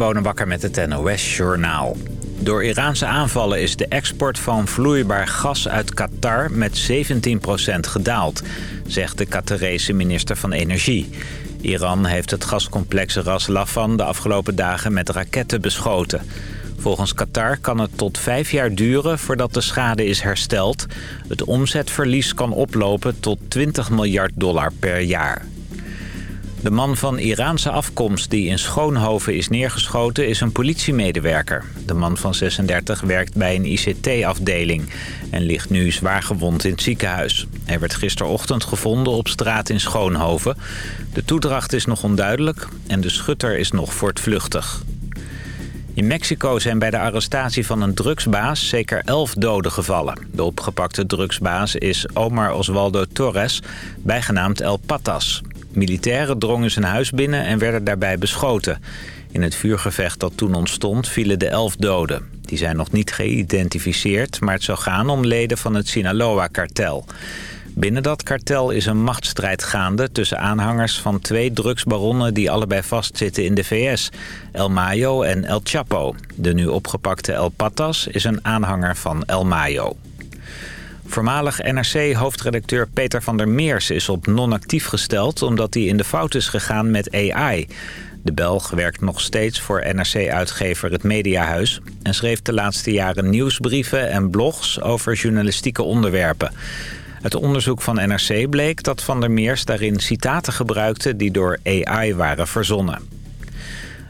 Bonenbakker met het NOS Journaal. Door Iraanse aanvallen is de export van vloeibaar gas uit Qatar met 17% gedaald, zegt de Qatarese minister van Energie. Iran heeft het gascomplex Ras Laffan de afgelopen dagen met raketten beschoten. Volgens Qatar kan het tot vijf jaar duren voordat de schade is hersteld. Het omzetverlies kan oplopen tot 20 miljard dollar per jaar. De man van Iraanse afkomst die in Schoonhoven is neergeschoten is een politiemedewerker. De man van 36 werkt bij een ICT-afdeling en ligt nu zwaargewond in het ziekenhuis. Hij werd gisterochtend gevonden op straat in Schoonhoven. De toedracht is nog onduidelijk en de schutter is nog voortvluchtig. In Mexico zijn bij de arrestatie van een drugsbaas zeker elf doden gevallen. De opgepakte drugsbaas is Omar Osvaldo Torres, bijgenaamd El Patas. Militairen drongen zijn huis binnen en werden daarbij beschoten. In het vuurgevecht dat toen ontstond vielen de elf doden. Die zijn nog niet geïdentificeerd, maar het zou gaan om leden van het Sinaloa-kartel. Binnen dat kartel is een machtsstrijd gaande tussen aanhangers van twee drugsbaronnen die allebei vastzitten in de VS. El Mayo en El Chapo. De nu opgepakte El Patas is een aanhanger van El Mayo. Voormalig NRC-hoofdredacteur Peter van der Meers is op non-actief gesteld... omdat hij in de fout is gegaan met AI. De Belg werkt nog steeds voor NRC-uitgever Het Mediahuis... en schreef de laatste jaren nieuwsbrieven en blogs over journalistieke onderwerpen. Het onderzoek van NRC bleek dat Van der Meers daarin citaten gebruikte... die door AI waren verzonnen.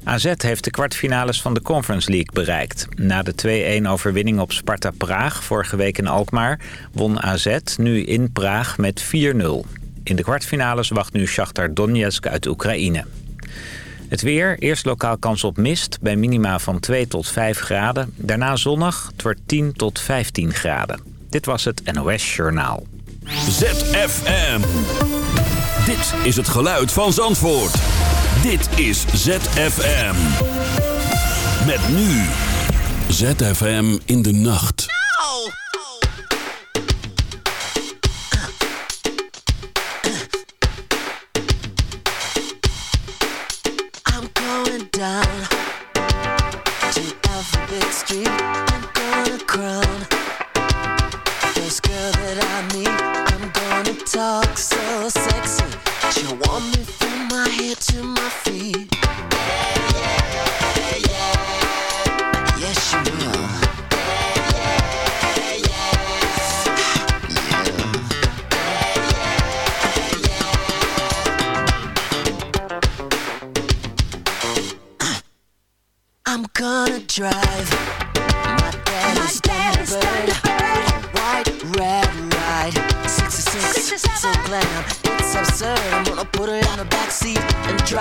AZ heeft de kwartfinales van de Conference League bereikt. Na de 2-1 overwinning op Sparta Praag vorige week in Alkmaar... won AZ nu in Praag met 4-0. In de kwartfinales wacht nu Shakhtar Donetsk uit Oekraïne. Het weer, eerst lokaal kans op mist, bij minima van 2 tot 5 graden. Daarna zonnig, het wordt 10 tot 15 graden. Dit was het NOS Journaal. ZFM. Dit is het geluid van Zandvoort. Dit is ZFM. Met nu. ZFM in de nacht. No! I'm going down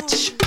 much.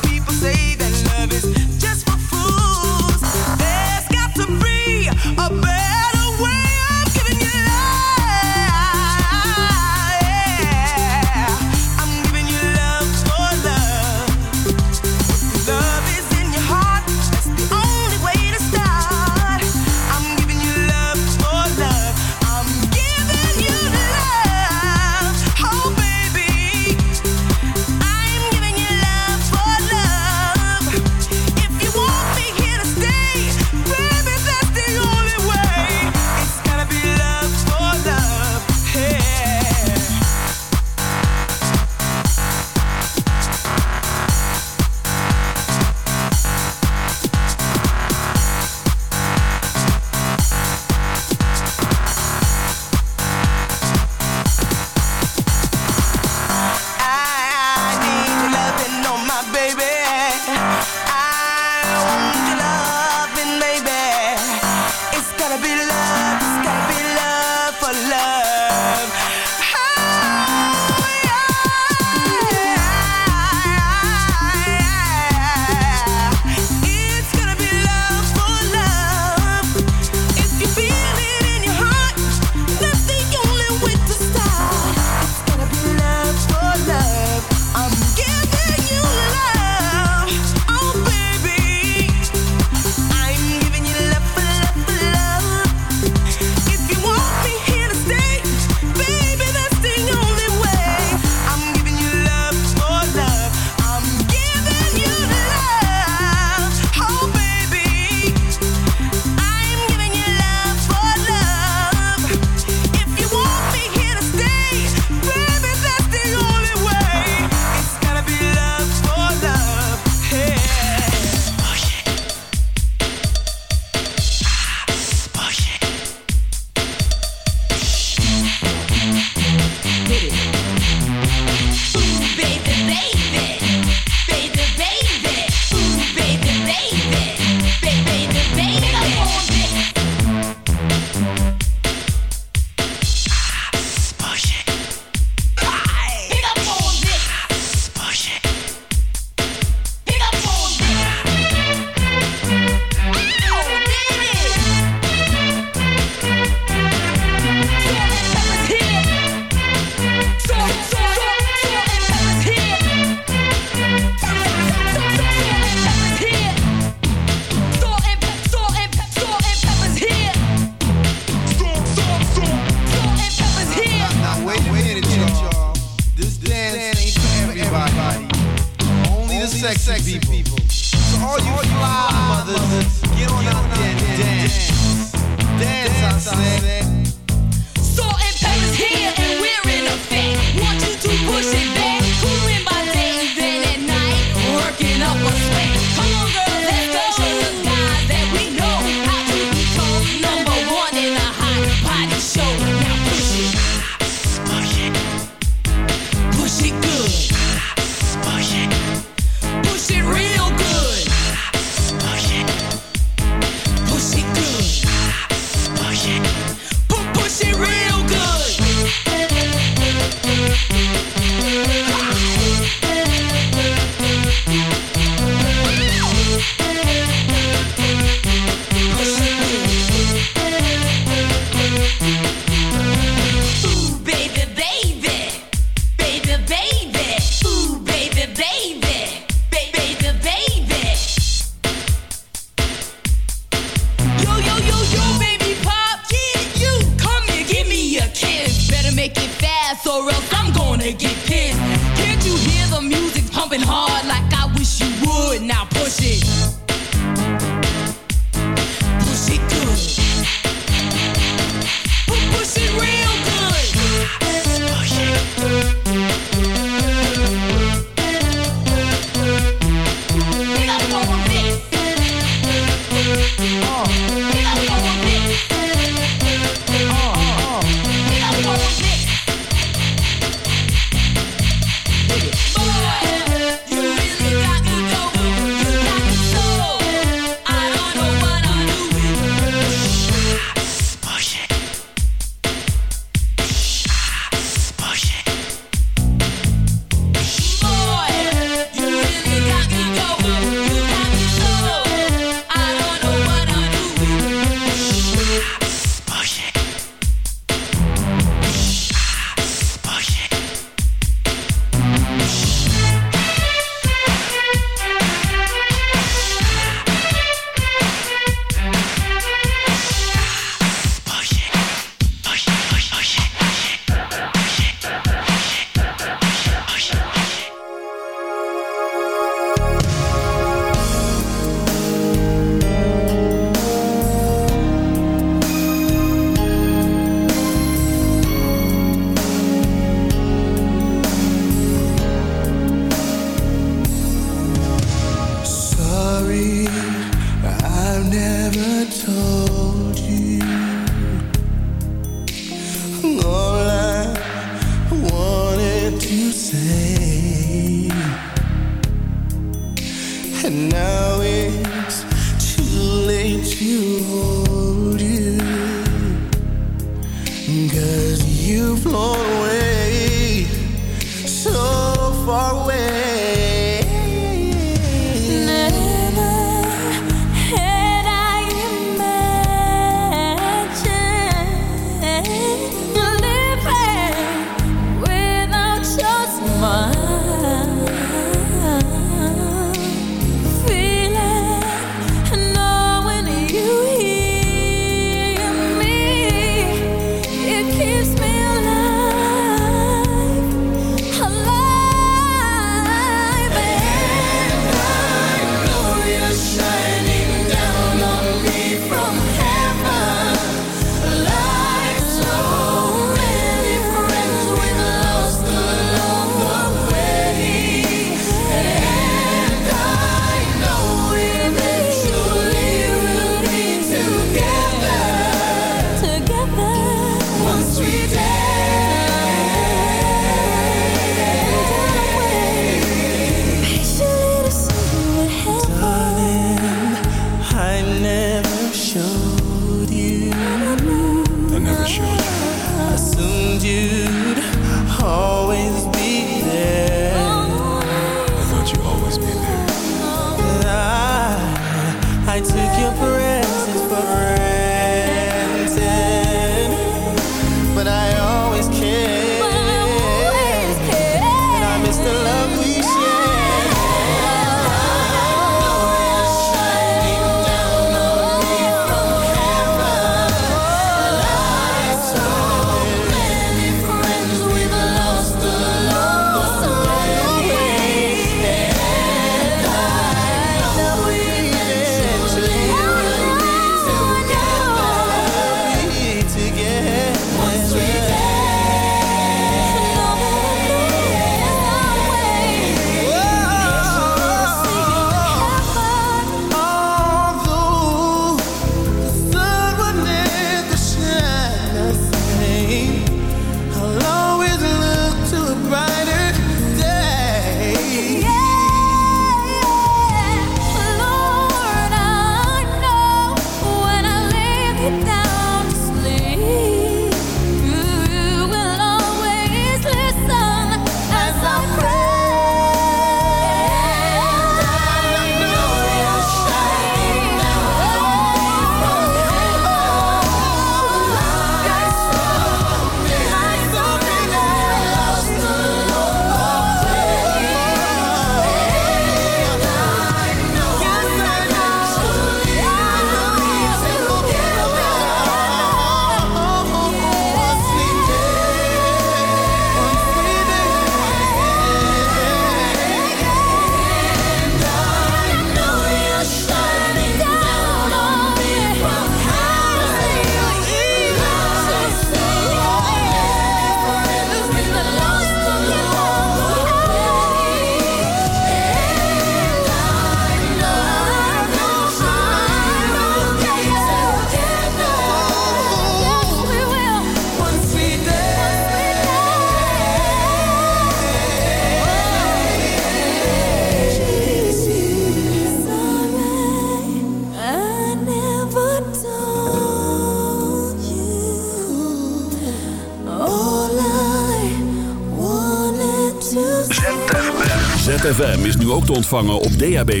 ontvangen op DAB+.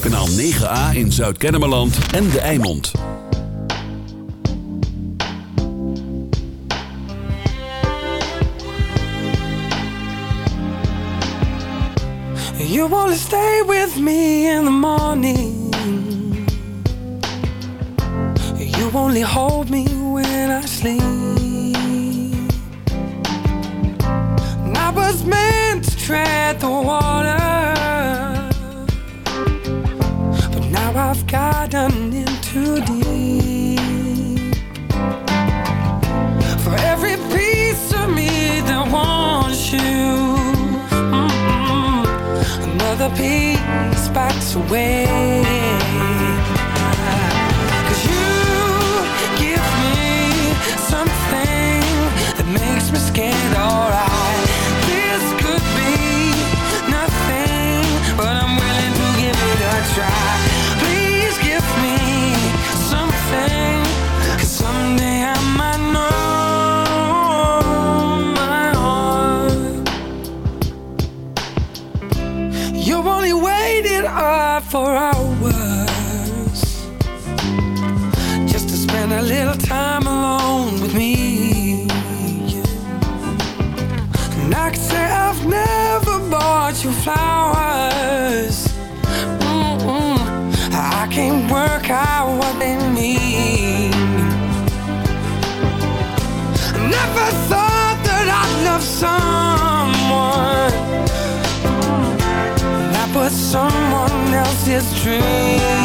Kanaal 9A in Zuid-Kennemerland en De Eimond. You wanna stay with me in the morning You only hold way for hours just to spend a little time alone with me. And I could say I've never bought you flowers. Mm -mm. I can't work out what they mean. Never thought that I'd love someone. That was someone his dream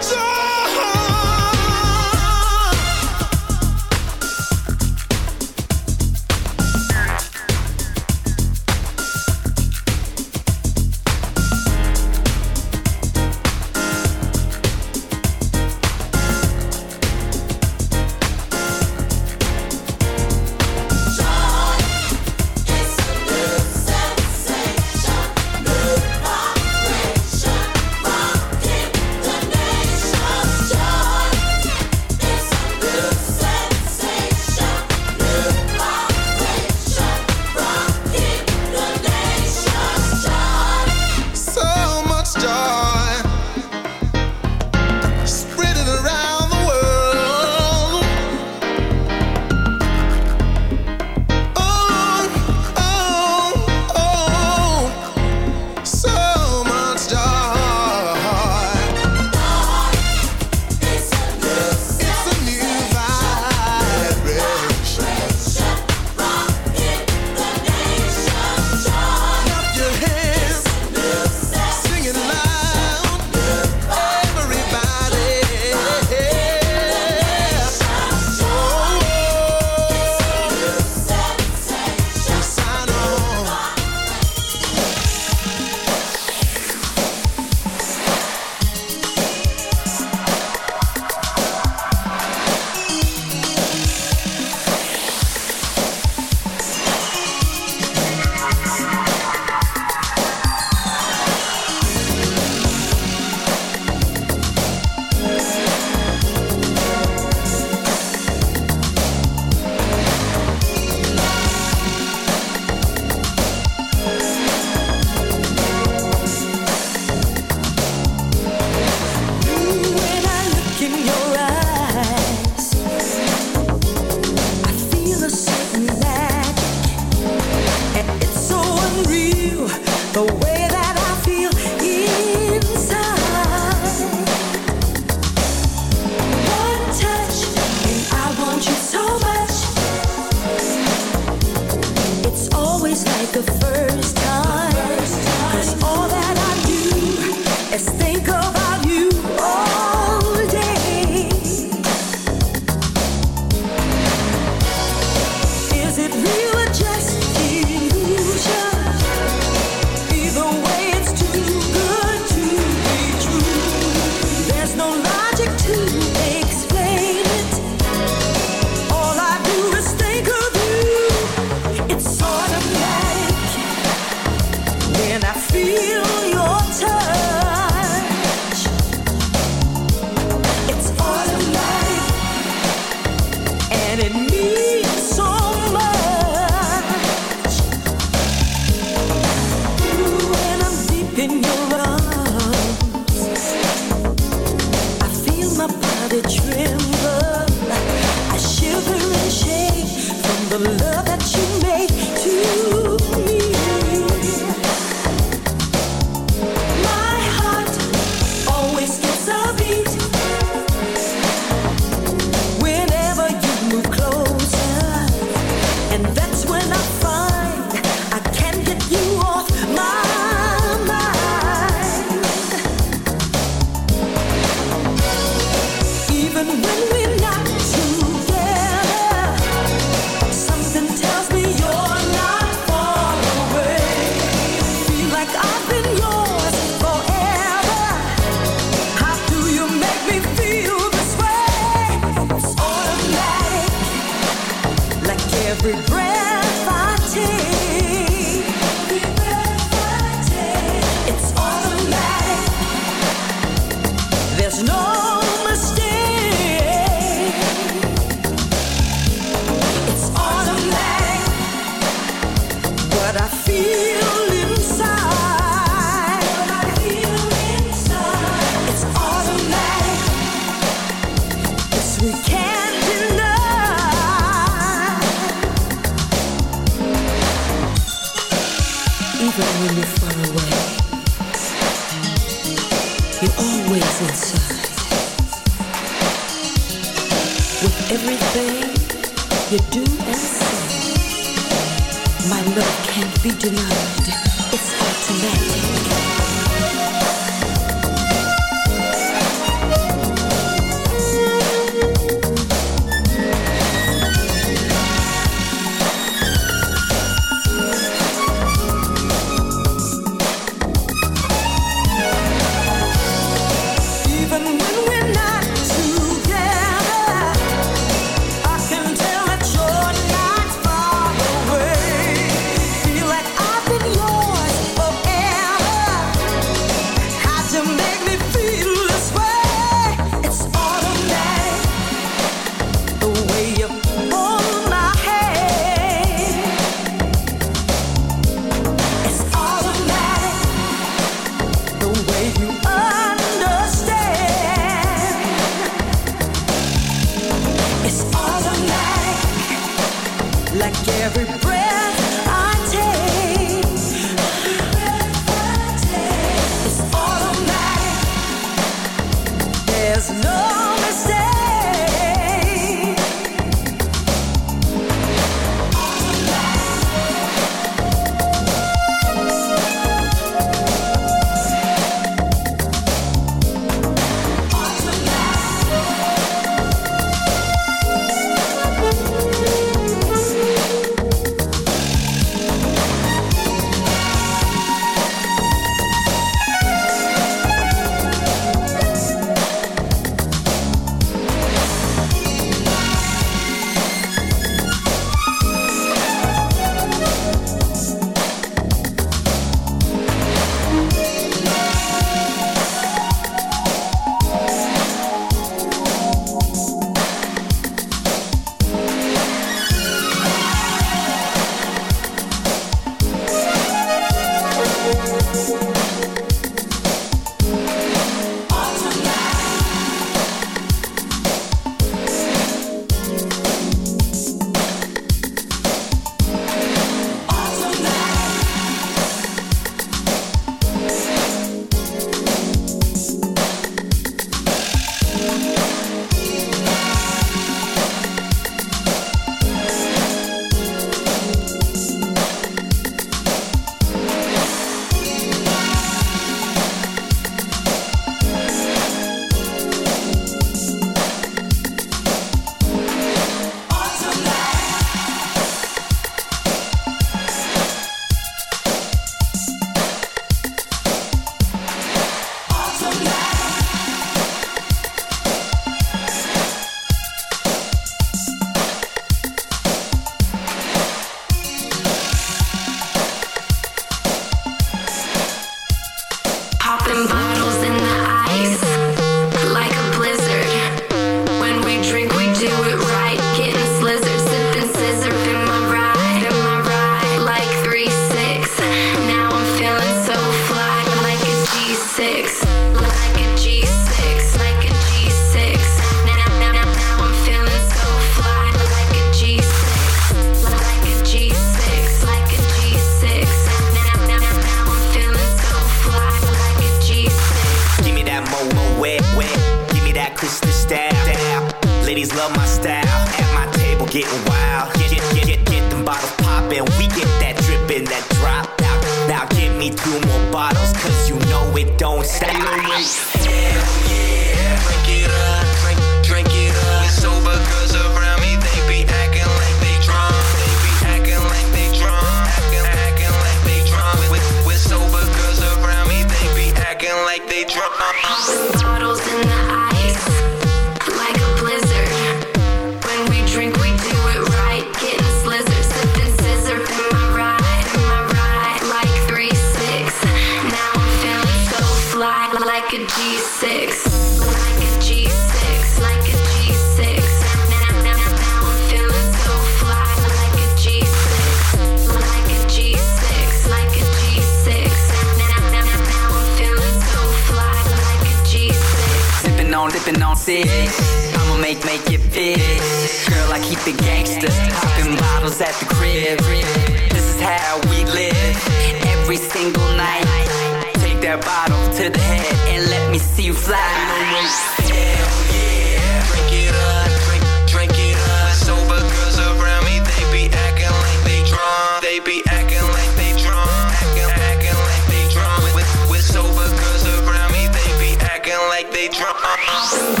Jesus.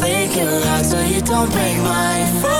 break your heart so you don't break mine.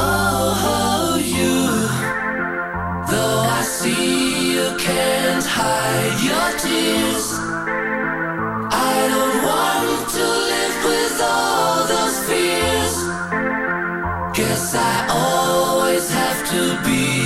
Oh, you. Though I see you can't hide your tears. I don't want to live with all those fears. Guess I always have to be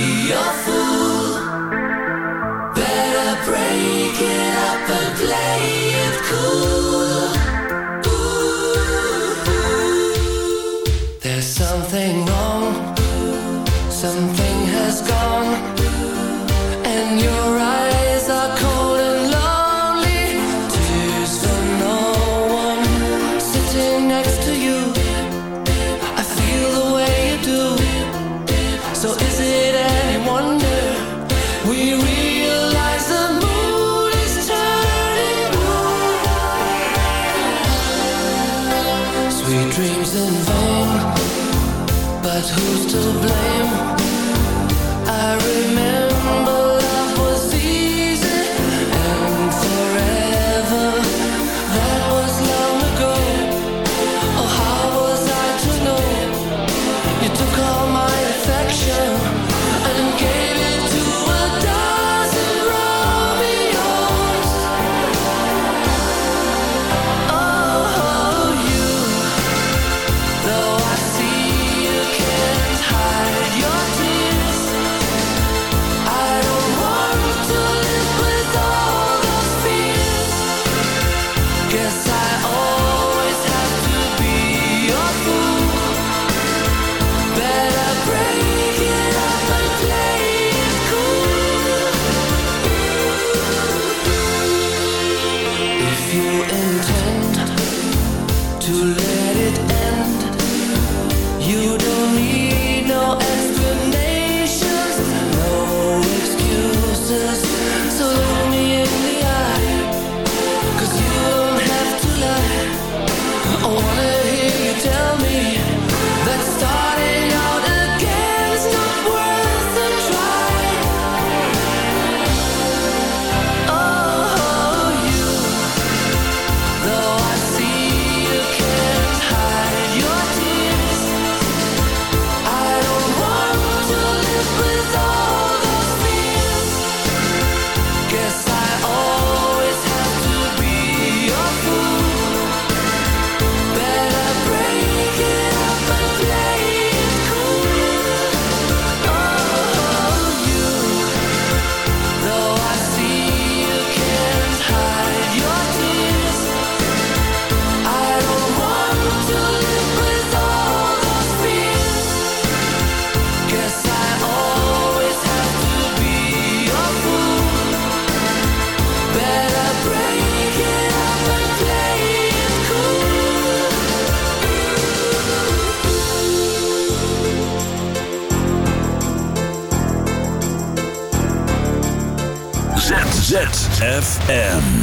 M.